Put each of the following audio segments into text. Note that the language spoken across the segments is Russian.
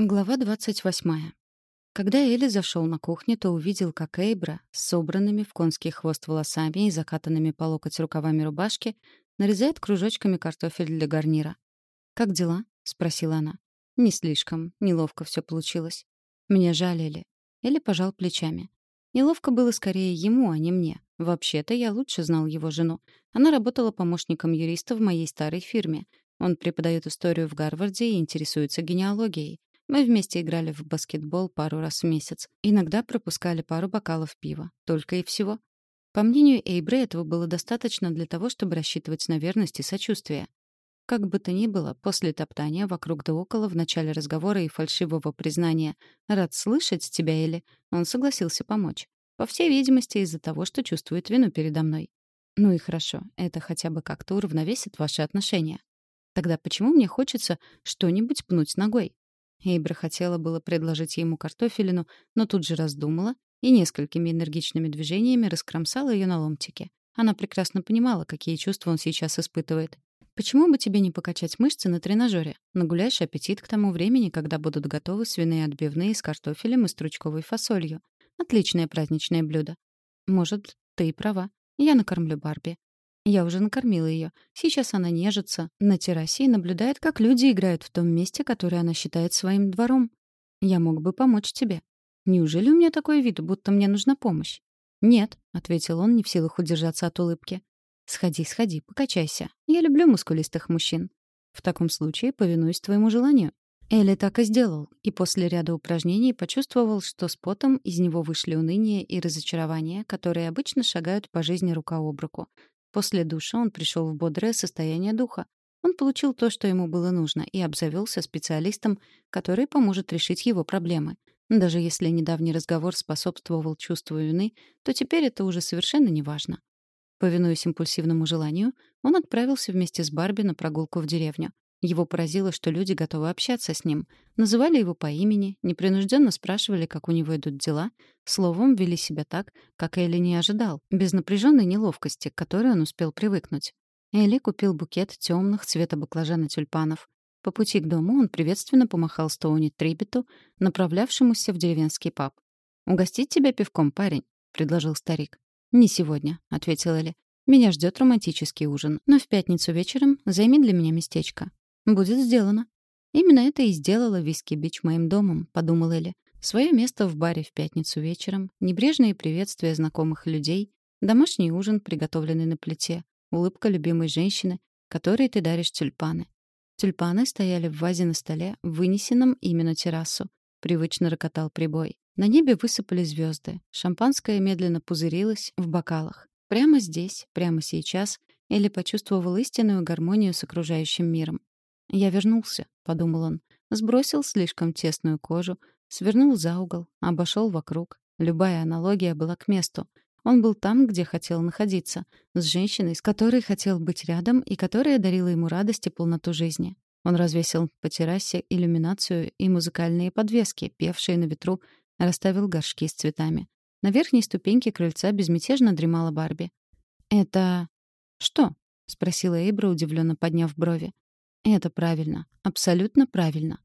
Глава 28. Когда Элли зашел на кухню, то увидел, как Эйбра с собранными в конский хвост волосами и закатанными по локоть рукавами рубашки нарезает кружочками картофель для гарнира. «Как дела?» — спросила она. «Не слишком. Неловко все получилось. Мне жаль Элли». Элли пожал плечами. Неловко было скорее ему, а не мне. Вообще-то я лучше знал его жену. Она работала помощником юриста в моей старой фирме. Он преподает историю в Гарварде и интересуется генеалогией. Мы вместе играли в баскетбол пару раз в месяц. Иногда пропускали пару бокалов пива. Только и всего. По мнению Эйбры, этого было достаточно для того, чтобы рассчитывать на верность и сочувствие. Как бы то ни было, после топтания вокруг да около в начале разговора и фальшивого признания «рад слышать тебя, Элли», он согласился помочь. По всей видимости, из-за того, что чувствует вину передо мной. Ну и хорошо, это хотя бы как-то уравновесит ваши отношения. Тогда почему мне хочется что-нибудь пнуть ногой? Эйбра хотела было предложить ему картофелину, но тут же раздумала и несколькими энергичными движениями раскромсала ее на ломтики. Она прекрасно понимала, какие чувства он сейчас испытывает. Почему бы тебе не покачать мышцы на тренажере? Нагуляешь аппетит к тому времени, когда будут готовы свиные отбивные с картофелем и стручковой фасолью. Отличное праздничное блюдо. Может, ты и права. Я накормлю Барби. Я уже накормила ее. Сейчас она нежится на террасе и наблюдает, как люди играют в том месте, которое она считает своим двором. Я мог бы помочь тебе. Неужели у меня такой вид, будто мне нужна помощь? Нет, ответил он, не в силах удержаться от улыбки. Сходи, сходи, покачайся. Я люблю мускулистых мужчин. В таком случае повинуюсь твоему желанию. Элли так и сделал, и после ряда упражнений почувствовал, что с потом из него вышли уныние и разочарование, которые обычно шагают по жизни рука об руку. После душа он пришел в бодрое состояние духа. Он получил то, что ему было нужно, и обзавелся специалистом, который поможет решить его проблемы. Даже если недавний разговор способствовал чувству вины, то теперь это уже совершенно не важно. Повинуясь импульсивному желанию, он отправился вместе с Барби на прогулку в деревню. Его поразило, что люди готовы общаться с ним. Называли его по имени, непринужденно спрашивали, как у него идут дела, словом, вели себя так, как Элли не ожидал, без напряженной неловкости, к которой он успел привыкнуть. Элли купил букет темных цвета баклажана тюльпанов. По пути к дому он приветственно помахал Стоуни Трибету, направлявшемуся в деревенский паб. «Угостить тебя пивком, парень?» — предложил старик. «Не сегодня», — ответил Элли. «Меня ждет романтический ужин, но в пятницу вечером займи для меня местечко. «Будет сделано». «Именно это и сделала Виски-Бич моим домом», — подумал Элли. Свое место в баре в пятницу вечером, небрежные приветствия знакомых людей, домашний ужин, приготовленный на плите, улыбка любимой женщины, которой ты даришь тюльпаны. Тюльпаны стояли в вазе на столе, вынесенном ими на террасу. Привычно рокотал прибой. На небе высыпали звезды. Шампанское медленно пузырилось в бокалах. Прямо здесь, прямо сейчас Элли почувствовал истинную гармонию с окружающим миром. «Я вернулся», — подумал он. Сбросил слишком тесную кожу, свернул за угол, обошел вокруг. Любая аналогия была к месту. Он был там, где хотел находиться, с женщиной, с которой хотел быть рядом и которая дарила ему радость и полноту жизни. Он развесил по террасе иллюминацию и музыкальные подвески, певшие на ветру, расставил горшки с цветами. На верхней ступеньке крыльца безмятежно дремала Барби. «Это... что?» — спросила Эйбра, удивленно подняв брови. Это правильно. Абсолютно правильно.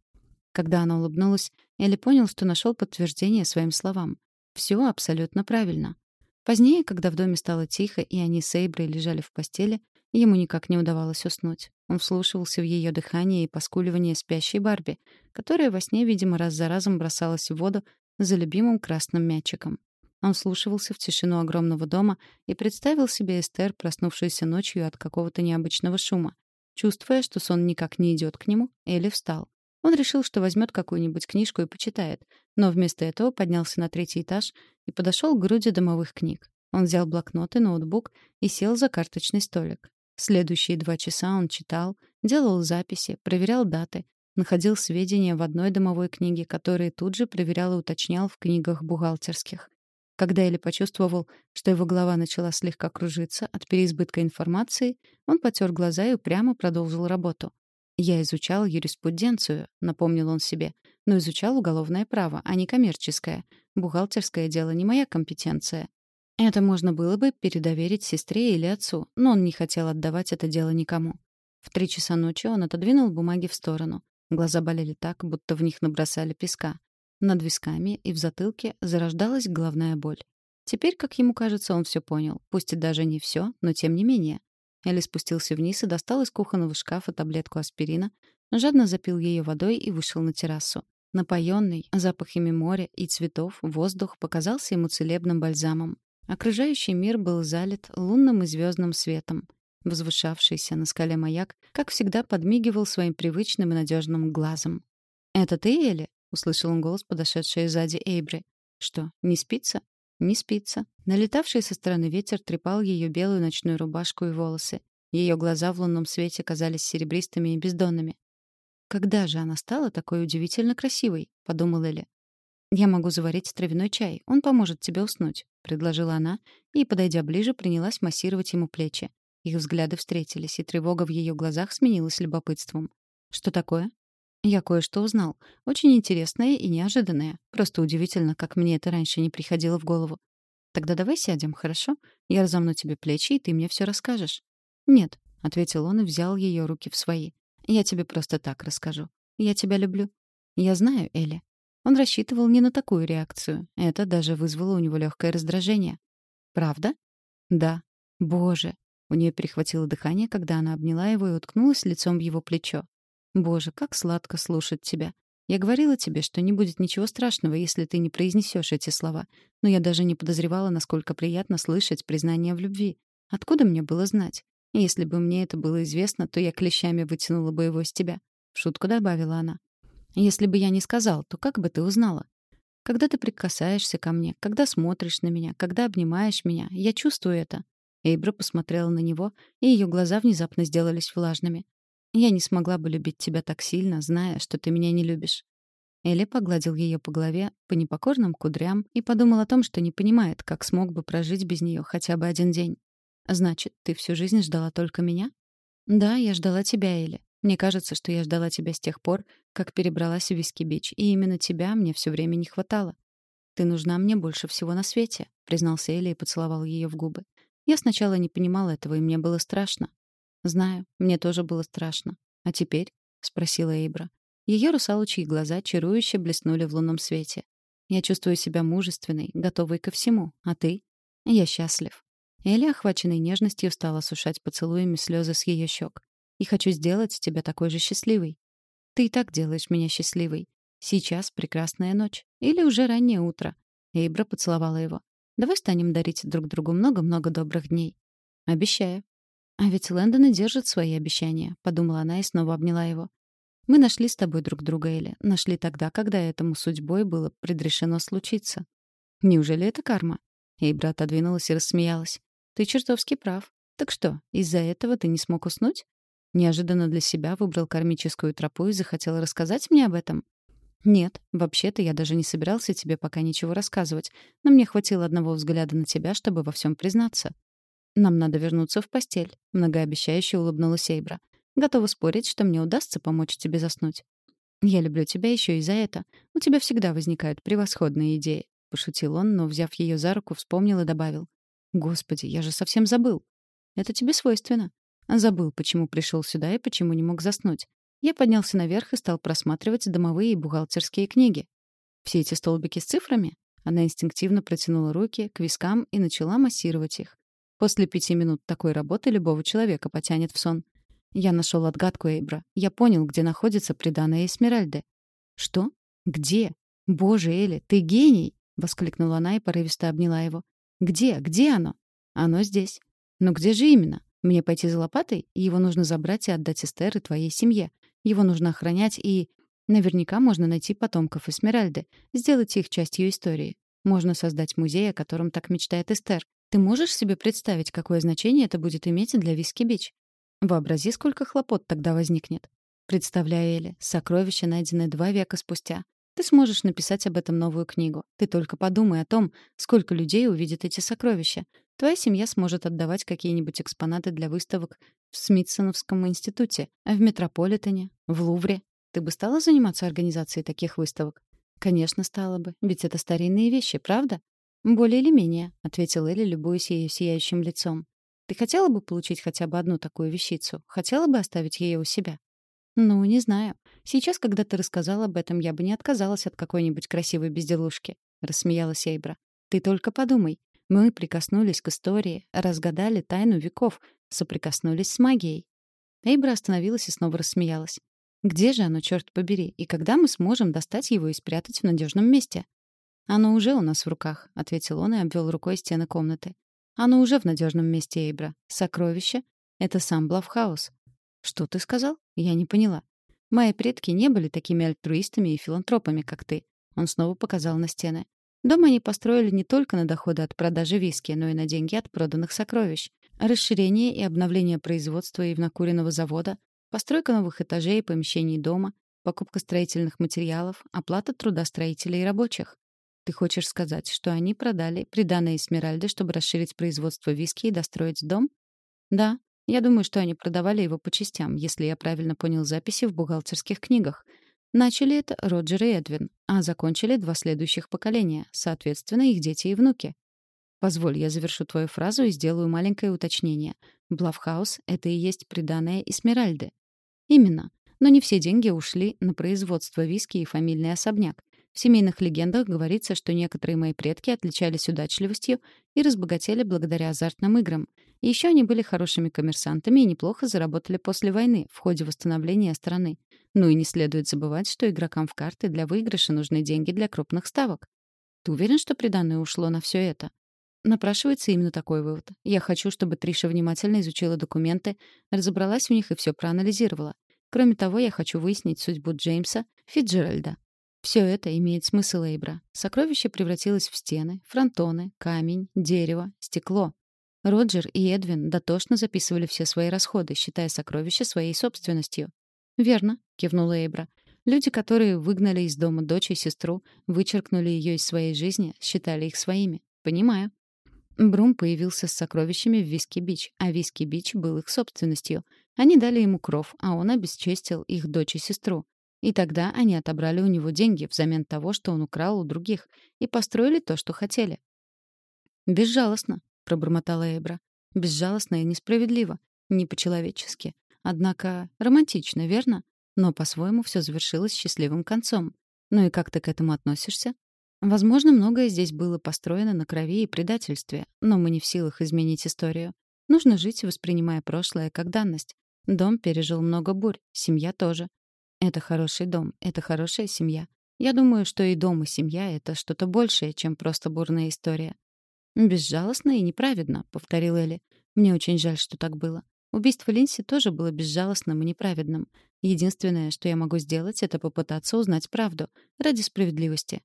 Когда она улыбнулась, Элли понял, что нашел подтверждение своим словам. Все абсолютно правильно. Позднее, когда в доме стало тихо, и они с Эйброй лежали в постели, ему никак не удавалось уснуть. Он вслушивался в ее дыхание и поскуливание спящей Барби, которая во сне, видимо, раз за разом бросалась в воду за любимым красным мячиком. Он вслушивался в тишину огромного дома и представил себе Эстер, проснувшуюся ночью от какого-то необычного шума. Чувствуя, что сон никак не идет к нему, Элли встал. Он решил, что возьмет какую-нибудь книжку и почитает, но вместо этого поднялся на третий этаж и подошел к груди домовых книг. Он взял блокнот и ноутбук и сел за карточный столик. Следующие два часа он читал, делал записи, проверял даты, находил сведения в одной домовой книге, которые тут же проверял и уточнял в книгах бухгалтерских. Когда Эли почувствовал, что его голова начала слегка кружиться от переизбытка информации, он потер глаза и упрямо продолжил работу. «Я изучал юриспруденцию», — напомнил он себе, «но изучал уголовное право, а не коммерческое. Бухгалтерское дело не моя компетенция». Это можно было бы передоверить сестре или отцу, но он не хотел отдавать это дело никому. В три часа ночи он отодвинул бумаги в сторону. Глаза болели так, будто в них набросали песка. Над висками и в затылке зарождалась головная боль. Теперь, как ему кажется, он все понял. Пусть и даже не все, но тем не менее. Элли спустился вниз и достал из кухонного шкафа таблетку аспирина, жадно запил ее водой и вышел на террасу. Напоенный запахами моря и цветов, воздух показался ему целебным бальзамом. Окружающий мир был залит лунным и звездным светом. Возвышавшийся на скале маяк, как всегда, подмигивал своим привычным и надежным глазом. «Это ты, Элли?» — услышал он голос, подошедший сзади Эйбри. «Что, не спится?» «Не спится». Налетавший со стороны ветер трепал ее белую ночную рубашку и волосы. Ее глаза в лунном свете казались серебристыми и бездонными. «Когда же она стала такой удивительно красивой?» — подумал Элли. «Я могу заварить травяной чай. Он поможет тебе уснуть», — предложила она и, подойдя ближе, принялась массировать ему плечи. Их взгляды встретились, и тревога в ее глазах сменилась любопытством. «Что такое?» «Я кое-что узнал. Очень интересное и неожиданное. Просто удивительно, как мне это раньше не приходило в голову. Тогда давай сядем, хорошо? Я разомну тебе плечи, и ты мне все расскажешь». «Нет», — ответил он и взял ее руки в свои. «Я тебе просто так расскажу. Я тебя люблю». «Я знаю, Элли». Он рассчитывал не на такую реакцию. Это даже вызвало у него легкое раздражение. «Правда?» «Да». «Боже, у нее перехватило дыхание, когда она обняла его и уткнулась лицом в его плечо. «Боже, как сладко слушать тебя. Я говорила тебе, что не будет ничего страшного, если ты не произнесешь эти слова. Но я даже не подозревала, насколько приятно слышать признание в любви. Откуда мне было знать? Если бы мне это было известно, то я клещами вытянула бы его из тебя. В шутку добавила она. Если бы я не сказал, то как бы ты узнала? Когда ты прикасаешься ко мне, когда смотришь на меня, когда обнимаешь меня, я чувствую это. Эйбра посмотрела на него, и ее глаза внезапно сделались влажными. «Я не смогла бы любить тебя так сильно, зная, что ты меня не любишь». Элли погладил ее по голове, по непокорным кудрям и подумал о том, что не понимает, как смог бы прожить без нее хотя бы один день. «Значит, ты всю жизнь ждала только меня?» «Да, я ждала тебя, Элли. Мне кажется, что я ждала тебя с тех пор, как перебралась в Виски-Бич, и именно тебя мне все время не хватало. Ты нужна мне больше всего на свете», — признался Элли и поцеловал ее в губы. Я сначала не понимала этого, и мне было страшно. Знаю, мне тоже было страшно. А теперь? спросила Эйбра. Ее русалочьи глаза чарующе блеснули в лунном свете. Я чувствую себя мужественной, готовой ко всему. А ты? Я счастлив. Элли, охваченной нежностью, стала сушать поцелуями слезы с ее щек. И хочу сделать тебя такой же счастливой. Ты и так делаешь меня счастливой. Сейчас прекрасная ночь. Или уже раннее утро. Эйбра поцеловала его. Давай станем дарить друг другу много-много добрых дней. Обещаю. А ведь Лэндоны держат свои обещания, подумала она и снова обняла его. Мы нашли с тобой друг друга, Элли. Нашли тогда, когда этому судьбой было предрешено случиться. Неужели это карма? Эйбра отодвинулась и рассмеялась. Ты чертовски прав. Так что, из-за этого ты не смог уснуть? Неожиданно для себя выбрал кармическую тропу и захотел рассказать мне об этом. «Нет, вообще-то я даже не собирался тебе пока ничего рассказывать, но мне хватило одного взгляда на тебя, чтобы во всем признаться». «Нам надо вернуться в постель», — многообещающе улыбнулась Эйбра. «Готова спорить, что мне удастся помочь тебе заснуть». «Я люблю тебя еще и за это. У тебя всегда возникают превосходные идеи», — пошутил он, но, взяв ее за руку, вспомнил и добавил. «Господи, я же совсем забыл». «Это тебе свойственно». Забыл, почему пришел сюда и почему не мог заснуть. Я поднялся наверх и стал просматривать домовые и бухгалтерские книги. Все эти столбики с цифрами? Она инстинктивно протянула руки к вискам и начала массировать их. После пяти минут такой работы любого человека потянет в сон. Я нашел отгадку Эйбра. Я понял, где находится приданное Эсмеральды. «Что? Где? Боже, Элли, ты гений!» — воскликнула она и порывисто обняла его. «Где? Где оно?» «Оно здесь». «Но где же именно? Мне пойти за лопатой? Его нужно забрать и отдать Эстер и твоей семье. Его нужно охранять и... Наверняка можно найти потомков Эсмеральды, сделать их частью истории. Можно создать музей, о котором так мечтает Эстер. Ты можешь себе представить, какое значение это будет иметь для Виски-Бич? Вообрази, сколько хлопот тогда возникнет. Представляю, Элли, сокровища, найденные два века спустя. Ты сможешь написать об этом новую книгу. Ты только подумай о том, сколько людей увидит эти сокровища. Твоя семья сможет отдавать какие-нибудь экспонаты для выставок в Смитсоновском институте, в Метрополитене, в Лувре. Ты бы стала заниматься организацией таких выставок? Конечно, стала бы, ведь это старинные вещи, правда? Более или менее, ответил Элли, любуясь ее сияющим лицом. Ты хотела бы получить хотя бы одну такую вещицу? Хотела бы оставить ее у себя? «Ну, не знаю. Сейчас, когда ты рассказал об этом, я бы не отказалась от какой-нибудь красивой безделушки», — рассмеялась Эйбра. «Ты только подумай. Мы прикоснулись к истории, разгадали тайну веков, соприкоснулись с магией». Эйбра остановилась и снова рассмеялась. «Где же оно, черт побери, и когда мы сможем достать его и спрятать в надежном месте?» «Оно уже у нас в руках», — ответил он и обвел рукой стены комнаты. «Оно уже в надежном месте, Эйбра. Сокровище — это сам Блавхаус. «Что ты сказал?» Я не поняла. «Мои предки не были такими альтруистами и филантропами, как ты». Он снова показал на стены. Дом они построили не только на доходы от продажи виски, но и на деньги от проданных сокровищ. Расширение и обновление производства и внокуренного завода, постройка новых этажей и помещений дома, покупка строительных материалов, оплата труда строителей и рабочих. Ты хочешь сказать, что они продали приданное Эсмеральды, чтобы расширить производство виски и достроить дом? Да, я думаю, что они продавали его по частям, если я правильно понял записи в бухгалтерских книгах. Начали это Роджер и Эдвин, а закончили два следующих поколения, соответственно, их дети и внуки. Позволь, я завершу твою фразу и сделаю маленькое уточнение. Блавхаус — это и есть приданное Эсмеральды. Именно. Но не все деньги ушли на производство виски и фамильный особняк. В семейных легендах говорится, что некоторые мои предки отличались удачливостью и разбогатели благодаря азартным играм. Еще они были хорошими коммерсантами и неплохо заработали после войны, в ходе восстановления страны. Ну и не следует забывать, что игрокам в карты для выигрыша нужны деньги для крупных ставок. Ты уверен, что приданное ушло на все это? Напрашивается именно такой вывод. Я хочу, чтобы Триша внимательно изучила документы, разобралась в них и все проанализировала. Кроме того, я хочу выяснить судьбу Джеймса Фитджеральда. Все это имеет смысл Эйбра. Сокровище превратилось в стены, фронтоны, камень, дерево, стекло. Роджер и Эдвин дотошно записывали все свои расходы, считая сокровища своей собственностью. «Верно», — кивнула Эйбра. «Люди, которые выгнали из дома дочь и сестру, вычеркнули ее из своей жизни, считали их своими. Понимаю». Брум появился с сокровищами в Виски-Бич, а Виски-Бич был их собственностью. Они дали ему кров, а он обесчестил их дочь и сестру. И тогда они отобрали у него деньги взамен того, что он украл у других, и построили то, что хотели. «Безжалостно», — пробормотала Эбра. «Безжалостно и несправедливо. Не по-человечески. Однако романтично, верно? Но по-своему все завершилось счастливым концом. Ну и как ты к этому относишься? Возможно, многое здесь было построено на крови и предательстве, но мы не в силах изменить историю. Нужно жить, воспринимая прошлое как данность. Дом пережил много бурь, семья тоже. Это хороший дом, это хорошая семья. Я думаю, что и дом, и семья — это что-то большее, чем просто бурная история. «Безжалостно и неправедно», — повторил Элли. «Мне очень жаль, что так было. Убийство Линси тоже было безжалостным и неправедным. Единственное, что я могу сделать, это попытаться узнать правду ради справедливости.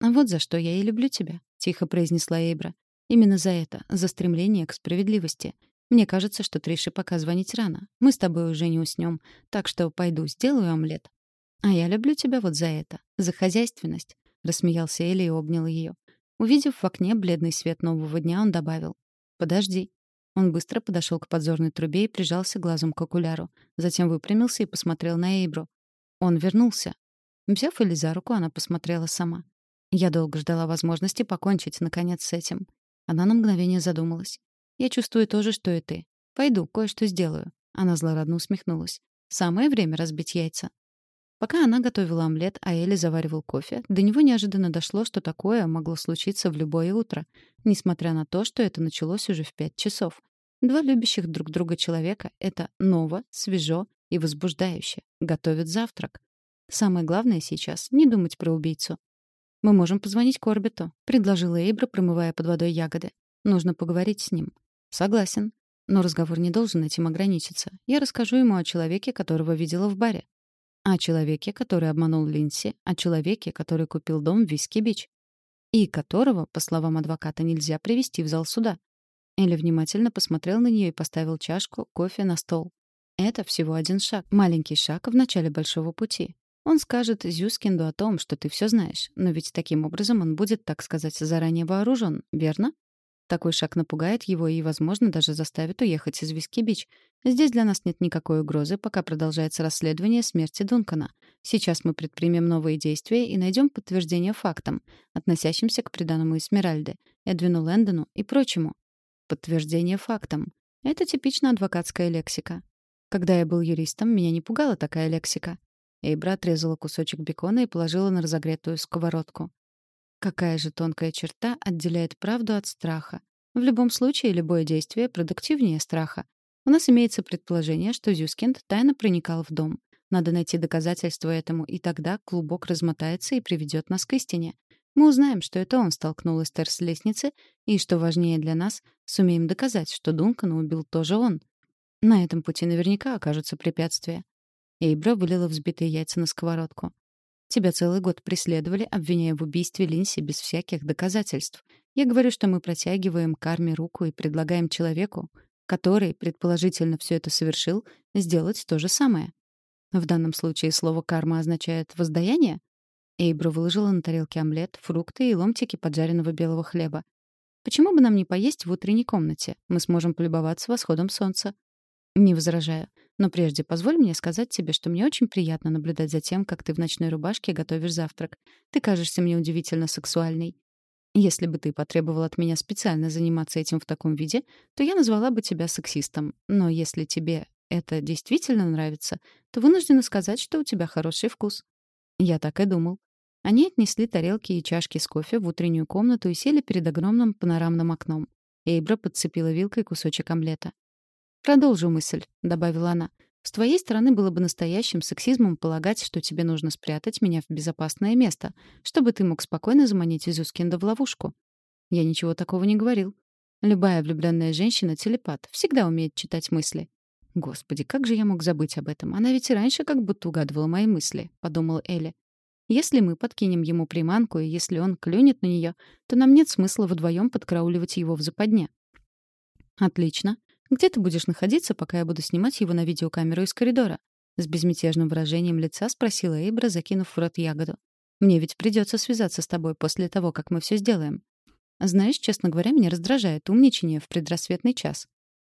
«А вот за что я и люблю тебя», — тихо произнесла Эйбра. «Именно за это, за стремление к справедливости. Мне кажется, что Трише пока звонить рано. Мы с тобой уже не уснем, так что пойду сделаю омлет. А я люблю тебя вот за это, за хозяйственность, рассмеялся Элли и обнял ее. Увидев в окне бледный свет нового дня, он добавил: "Подожди". Он быстро подошел к подзорной трубе и прижался глазом к окуляру, затем выпрямился и посмотрел на Эйбру. Он вернулся. Взяв Элли за руку, она посмотрела сама. Я долго ждала возможности покончить наконец с этим. Она на мгновение задумалась. Я чувствую то же, что и ты. Пойду, кое-что сделаю». Она злорадно усмехнулась. «Самое время разбить яйца». Пока она готовила омлет, а Элли заваривал кофе, до него неожиданно дошло, что такое могло случиться в любое утро, несмотря на то, что это началось уже в пять часов. Два любящих друг друга человека — это ново, свежо и возбуждающе. Готовят завтрак. Самое главное сейчас — не думать про убийцу. «Мы можем позвонить Корбету», — предложила Эйбра, промывая под водой ягоды. «Нужно поговорить с ним». Согласен. Но разговор не должен этим ограничиться. Я расскажу ему о человеке, которого видела в баре. О человеке, который обманул Линси, о человеке, который купил дом в Виски-Бич. И которого, по словам адвоката, нельзя привести в зал суда. Элли внимательно посмотрел на нее и поставил чашку кофе на стол. Это всего один шаг, маленький шаг в начале большого пути. Он скажет Зюскинду о том, что ты все знаешь, но ведь таким образом он будет, так сказать, заранее вооружен, верно? Такой шаг напугает его и, возможно, даже заставит уехать из Виски-Бич. Здесь для нас нет никакой угрозы, пока продолжается расследование смерти Дункана. Сейчас мы предпримем новые действия и найдем подтверждение фактам, относящимся к приданному Эсмеральде, Эдвину Лэндону и прочему. Подтверждение фактам. Это типично адвокатская лексика. Когда я был юристом, меня не пугала такая лексика. Эйбра отрезала кусочек бекона и положила на разогретую сковородку. Какая же тонкая черта отделяет правду от страха? В любом случае, любое действие продуктивнее страха. У нас имеется предположение, что Зюскинд тайно проникал в дом. Надо найти доказательства этому, и тогда клубок размотается и приведет нас к истине. Мы узнаем, что это он столкнул Эстер с лестницы, и, что важнее для нас, сумеем доказать, что Дункана убил тоже он. На этом пути наверняка окажутся препятствия. Эйбра вылила взбитые яйца на сковородку. Тебя целый год преследовали, обвиняя в убийстве Линси без всяких доказательств. Я говорю, что мы протягиваем карме руку и предлагаем человеку, который, предположительно, все это совершил, сделать то же самое. В данном случае слово «карма» означает «воздаяние»? Эйбра выложила на тарелке омлет, фрукты и ломтики поджаренного белого хлеба. Почему бы нам не поесть в утренней комнате? Мы сможем полюбоваться восходом солнца. Не возражаю. Но прежде позволь мне сказать тебе, что мне очень приятно наблюдать за тем, как ты в ночной рубашке готовишь завтрак. Ты кажешься мне удивительно сексуальной. Если бы ты потребовал от меня специально заниматься этим в таком виде, то я назвала бы тебя сексистом. Но если тебе это действительно нравится, то вынуждена сказать, что у тебя хороший вкус. Я так и думал. Они отнесли тарелки и чашки с кофе в утреннюю комнату и сели перед огромным панорамным окном. Эйбра подцепила вилкой кусочек омлета. «Продолжу мысль», — добавила она. «С твоей стороны было бы настоящим сексизмом полагать, что тебе нужно спрятать меня в безопасное место, чтобы ты мог спокойно заманить Изускинда в ловушку». Я ничего такого не говорил. Любая влюбленная женщина — телепат, всегда умеет читать мысли. «Господи, как же я мог забыть об этом? Она ведь и раньше как будто угадывала мои мысли», — подумала Элли. «Если мы подкинем ему приманку, и если он клюнет на нее, то нам нет смысла вдвоем подкрауливать его в западне». «Отлично. Где ты будешь находиться, пока я буду снимать его на видеокамеру из коридора?» С безмятежным выражением лица спросила Эйбра, закинув в рот ягоду. «Мне ведь придется связаться с тобой после того, как мы все сделаем. Знаешь, честно говоря, меня раздражает умничание в предрассветный час.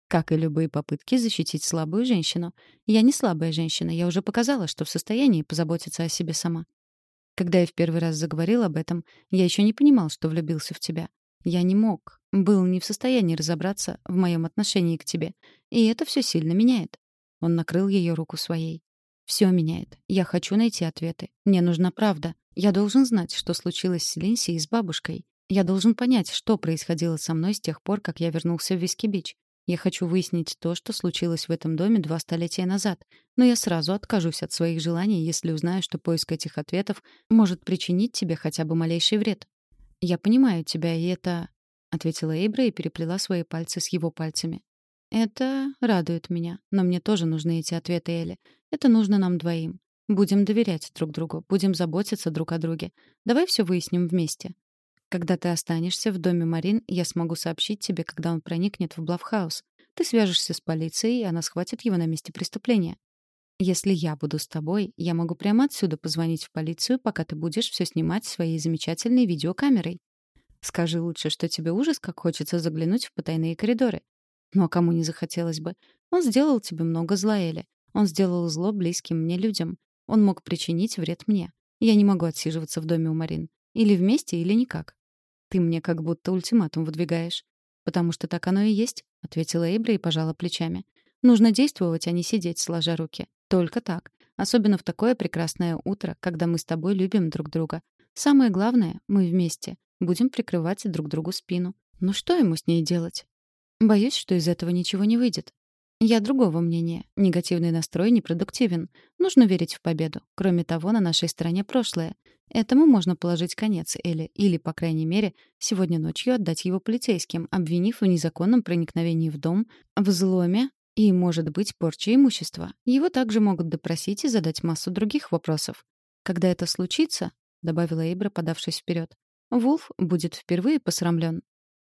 Как и любые попытки защитить слабую женщину. Я не слабая женщина, я уже показала, что в состоянии позаботиться о себе сама. Когда я в первый раз заговорил об этом, я еще не понимал, что влюбился в тебя. Я не мог, был не в состоянии разобраться в моем отношении к тебе. И это все сильно меняет. Он накрыл ее руку своей. Все меняет. Я хочу найти ответы. Мне нужна правда. Я должен знать, что случилось с Линси и с бабушкой. Я должен понять, что происходило со мной с тех пор, как я вернулся в Виски-Бич. Я хочу выяснить то, что случилось в этом доме два столетия назад, но я сразу откажусь от своих желаний, если узнаю, что поиск этих ответов может причинить тебе хотя бы малейший вред. Я понимаю тебя, и это ответила Эйбра и переплела свои пальцы с его пальцами. Это радует меня, но мне тоже нужны эти ответы, Элли. Это нужно нам двоим. Будем доверять друг другу, будем заботиться друг о друге. Давай все выясним вместе. Когда ты останешься в доме Марин, я смогу сообщить тебе, когда он проникнет в Блавхаус. Ты свяжешься с полицией, и она схватит его на месте преступления. Если я буду с тобой, я могу прямо отсюда позвонить в полицию, пока ты будешь все снимать своей замечательной видеокамерой. Скажи лучше, что тебе ужас, как хочется заглянуть в потайные коридоры. Ну а кому не захотелось бы? Он сделал тебе много зла, Эли. Он сделал зло близким мне людям. Он мог причинить вред мне. Я не могу отсиживаться в доме у Марин. Или вместе, или никак. Ты мне как будто ультиматум выдвигаешь. Потому что так оно и есть, ответила Эйбра и пожала плечами. Нужно действовать, а не сидеть сложа руки. Только так. Особенно в такое прекрасное утро, когда мы с тобой любим друг друга. Самое главное, мы вместе. Будем прикрывать друг другу спину. Ну что ему с ней делать? Боюсь, что из этого ничего не выйдет. Я другого мнения. Негативный настрой непродуктивен. Нужно верить в победу. Кроме того, на нашей стороне прошлое. Этому можно положить конец Элли, или, по крайней мере, сегодня ночью отдать его полицейским, обвинив в незаконном проникновении в дом, в взломе и, может быть, порче имущества. Его также могут допросить и задать массу других вопросов. Когда это случится, добавила Эйбра, подавшись вперед, Вулф будет впервые посрамлен.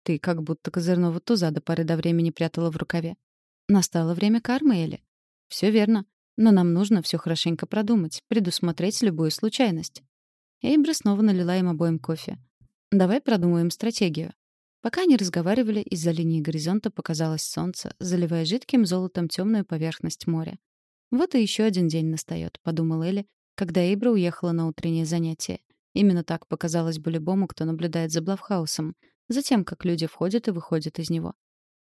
Ты как будто козырного туза до поры до времени прятала в рукаве. Настало время кармы, Элли. Все верно. Но нам нужно все хорошенько продумать, предусмотреть любую случайность. Эйбра снова налила им обоим кофе. «Давай продумаем стратегию». Пока они разговаривали, из-за линии горизонта показалось солнце, заливая жидким золотом темную поверхность моря. «Вот и еще один день настает», — подумал Элли, когда Эйбра уехала на утреннее занятие. Именно так показалось бы любому, кто наблюдает за Блавхаусом, за тем, как люди входят и выходят из него.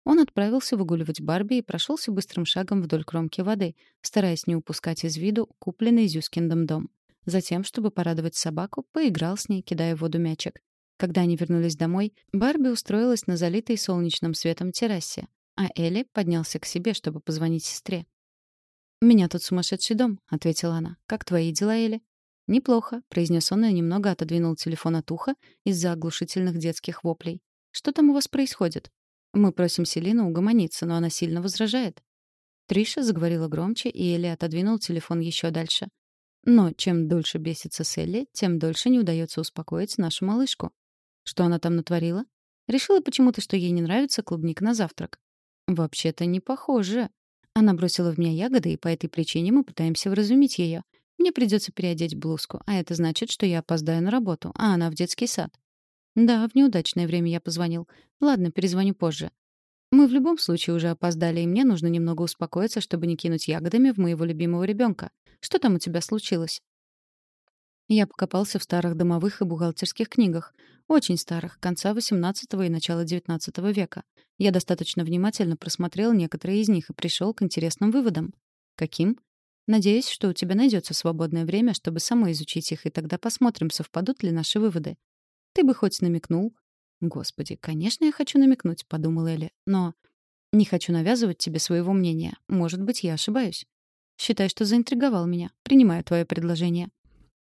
Он отправился выгуливать Барби и прошелся быстрым шагом вдоль кромки воды, стараясь не упускать из виду купленный Зюскиндом дом. Затем, чтобы порадовать собаку, поиграл с ней, кидая в воду мячик. Когда они вернулись домой, Барби устроилась на залитой солнечным светом террасе, а Элли поднялся к себе, чтобы позвонить сестре. «У меня тут сумасшедший дом», — ответила она. «Как твои дела, Элли?» «Неплохо», — произнес он и немного отодвинул телефон от уха из-за оглушительных детских воплей. «Что там у вас происходит?» Мы просим Селину угомониться, но она сильно возражает. Триша заговорила громче, и Элли отодвинул телефон еще дальше. Но чем дольше бесится Селли, тем дольше не удается успокоить нашу малышку. Что она там натворила? Решила почему-то, что ей не нравится клубник на завтрак. Вообще-то не похоже. Она бросила в меня ягоды, и по этой причине мы пытаемся вразумить ее. Мне придется переодеть блузку, а это значит, что я опоздаю на работу, а она в детский сад. Да, в неудачное время я позвонил. Ладно, перезвоню позже. Мы в любом случае уже опоздали, и мне нужно немного успокоиться, чтобы не кинуть ягодами в моего любимого ребенка. Что там у тебя случилось? Я покопался в старых домовых и бухгалтерских книгах. Очень старых, конца XVIII и начала XIX века. Я достаточно внимательно просмотрел некоторые из них и пришел к интересным выводам. Каким? Надеюсь, что у тебя найдется свободное время, чтобы самой изучить их, и тогда посмотрим, совпадут ли наши выводы. Ты бы хоть намекнул. Господи, конечно, я хочу намекнуть, подумала Элли. Но не хочу навязывать тебе своего мнения. Может быть, я ошибаюсь. Считай, что заинтриговал меня. Принимаю твое предложение.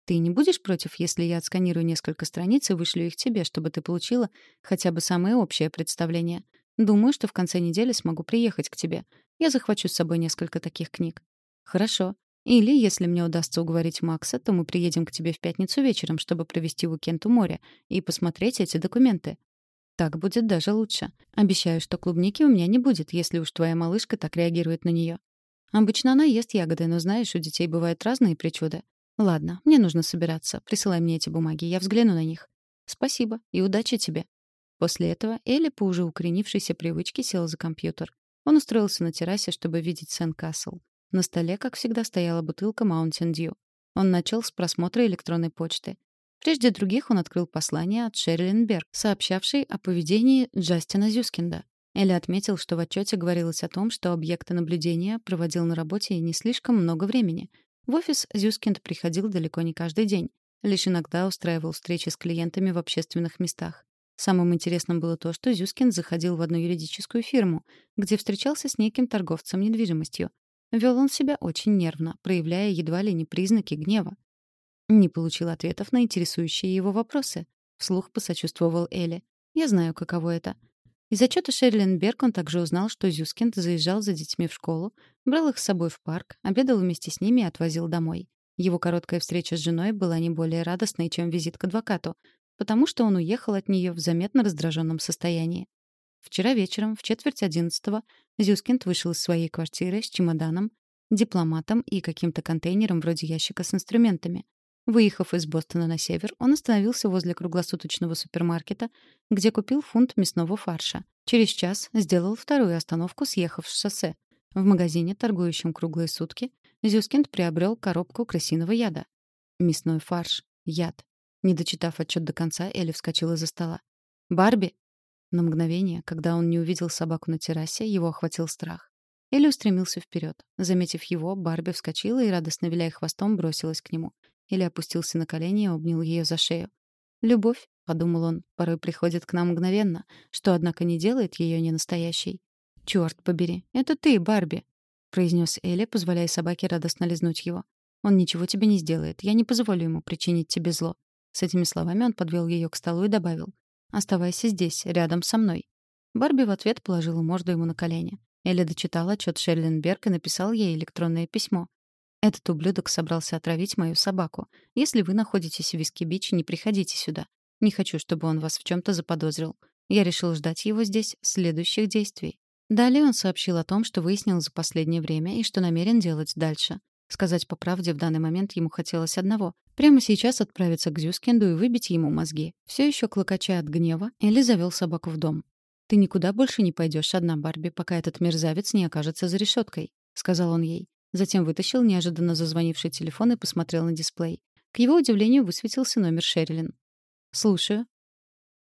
Ты не будешь против, если я отсканирую несколько страниц и вышлю их тебе, чтобы ты получила хотя бы самое общее представление? Думаю, что в конце недели смогу приехать к тебе. Я захвачу с собой несколько таких книг. Хорошо. Или, если мне удастся уговорить Макса, то мы приедем к тебе в пятницу вечером, чтобы провести уикенд у моря и посмотреть эти документы. Так будет даже лучше. Обещаю, что клубники у меня не будет, если уж твоя малышка так реагирует на нее. Обычно она ест ягоды, но знаешь, у детей бывают разные причуды. Ладно, мне нужно собираться. Присылай мне эти бумаги, я взгляну на них. Спасибо и удачи тебе. После этого Элли по уже укоренившейся привычке сел за компьютер. Он устроился на террасе, чтобы видеть Сен-Касл. На столе, как всегда, стояла бутылка Mountain Dew. Он начал с просмотра электронной почты. Прежде других он открыл послание от Шерлин Берг, сообщавшей о поведении Джастина Зюскинда. Элли отметил, что в отчете говорилось о том, что объекты наблюдения проводил на работе не слишком много времени. В офис Зюскинд приходил далеко не каждый день. Лишь иногда устраивал встречи с клиентами в общественных местах. Самым интересным было то, что Зюскинд заходил в одну юридическую фирму, где встречался с неким торговцем недвижимостью. Вел он себя очень нервно, проявляя едва ли не признаки гнева. Не получил ответов на интересующие его вопросы. Вслух посочувствовал Элли. «Я знаю, каково это». Из отчета Шерлин Берг он также узнал, что Зюскинд заезжал за детьми в школу, брал их с собой в парк, обедал вместе с ними и отвозил домой. Его короткая встреча с женой была не более радостной, чем визит к адвокату, потому что он уехал от нее в заметно раздраженном состоянии. Вчера вечером, в четверть одиннадцатого, Зюскинд вышел из своей квартиры с чемоданом, дипломатом и каким-то контейнером вроде ящика с инструментами. Выехав из Бостона на север, он остановился возле круглосуточного супермаркета, где купил фунт мясного фарша. Через час сделал вторую остановку, съехав с шоссе. В магазине, торгующем круглые сутки, Зюскинд приобрел коробку крысиного яда. Мясной фарш. Яд. Не дочитав отчет до конца, Элли вскочила за стола. «Барби!» На мгновение, когда он не увидел собаку на террасе, его охватил страх. Элли устремился вперед. Заметив его, Барби вскочила и, радостно виляя хвостом, бросилась к нему. Элли опустился на колени и обнял ее за шею. «Любовь», — подумал он, — порой приходит к нам мгновенно, что, однако, не делает ее ненастоящей. «Чёрт побери, это ты, Барби», — произнес Элли, позволяя собаке радостно лизнуть его. «Он ничего тебе не сделает. Я не позволю ему причинить тебе зло». С этими словами он подвел ее к столу и добавил. Оставайся здесь, рядом со мной». Барби в ответ положила морду ему на колени. Элли дочитала отчет Шерлинберг и написал ей электронное письмо. «Этот ублюдок собрался отравить мою собаку. Если вы находитесь в Виски-Бич, не приходите сюда. Не хочу, чтобы он вас в чем-то заподозрил. Я решил ждать его здесь следующих действий». Далее он сообщил о том, что выяснил за последнее время и что намерен делать дальше. Сказать по правде, в данный момент ему хотелось одного — прямо сейчас отправиться к Зюскенду и выбить ему мозги. Все еще клокоча от гнева, Элли завел собаку в дом. «Ты никуда больше не пойдешь одна, Барби, пока этот мерзавец не окажется за решеткой», — сказал он ей. Затем вытащил неожиданно зазвонивший телефон и посмотрел на дисплей. К его удивлению высветился номер Шерилин. «Слушаю».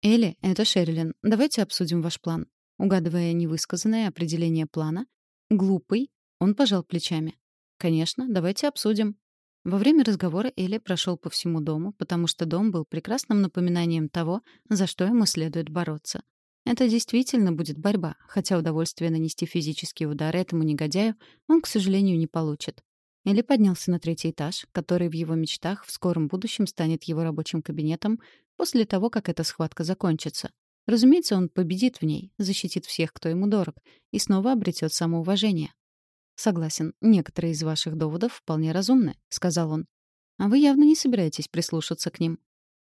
«Элли, это Шерилин. Давайте обсудим ваш план». Угадывая невысказанное определение плана, глупый, он пожал плечами. «Конечно, давайте обсудим». Во время разговора Элли прошел по всему дому, потому что дом был прекрасным напоминанием того, за что ему следует бороться. Это действительно будет борьба, хотя удовольствие нанести физические удары этому негодяю он, к сожалению, не получит. Элли поднялся на третий этаж, который в его мечтах в скором будущем станет его рабочим кабинетом после того, как эта схватка закончится. Разумеется, он победит в ней, защитит всех, кто ему дорог, и снова обретет самоуважение. «Согласен, некоторые из ваших доводов вполне разумны», — сказал он. «А вы явно не собираетесь прислушаться к ним».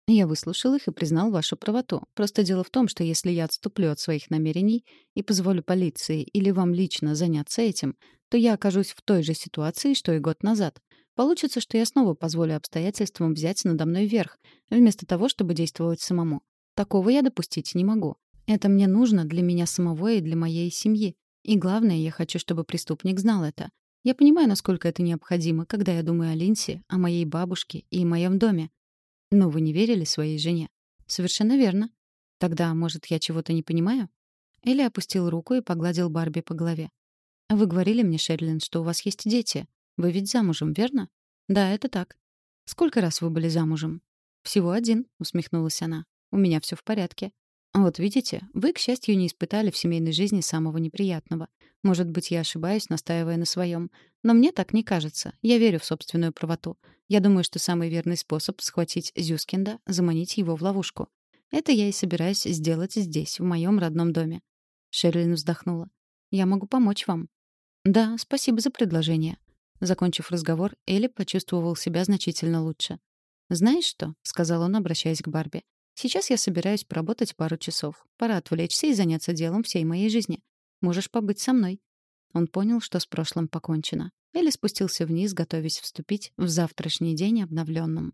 Я выслушал их и признал вашу правоту. Просто дело в том, что если я отступлю от своих намерений и позволю полиции или вам лично заняться этим, то я окажусь в той же ситуации, что и год назад. Получится, что я снова позволю обстоятельствам взять надо мной верх, вместо того, чтобы действовать самому. Такого я допустить не могу. Это мне нужно для меня самого и для моей семьи. И главное, я хочу, чтобы преступник знал это. Я понимаю, насколько это необходимо, когда я думаю о Линсе, о моей бабушке и моем доме. Но вы не верили своей жене? Совершенно верно. Тогда, может, я чего-то не понимаю? Элли опустил руку и погладил Барби по голове. Вы говорили мне, Шерлин, что у вас есть дети. Вы ведь замужем, верно? Да, это так. Сколько раз вы были замужем? Всего один, усмехнулась она. У меня все в порядке. Вот видите, вы, к счастью, не испытали в семейной жизни самого неприятного. Может быть, я ошибаюсь, настаивая на своем. Но мне так не кажется. Я верю в собственную правоту. Я думаю, что самый верный способ — схватить Зюскинда, заманить его в ловушку. Это я и собираюсь сделать здесь, в моем родном доме. Шерлин вздохнула. «Я могу помочь вам». «Да, спасибо за предложение». Закончив разговор, Элли почувствовал себя значительно лучше. «Знаешь что?» — сказал он, обращаясь к Барби. «Сейчас я собираюсь поработать пару часов. Пора отвлечься и заняться делом всей моей жизни. Можешь побыть со мной». Он понял, что с прошлым покончено. Элли спустился вниз, готовясь вступить в завтрашний день обновленным.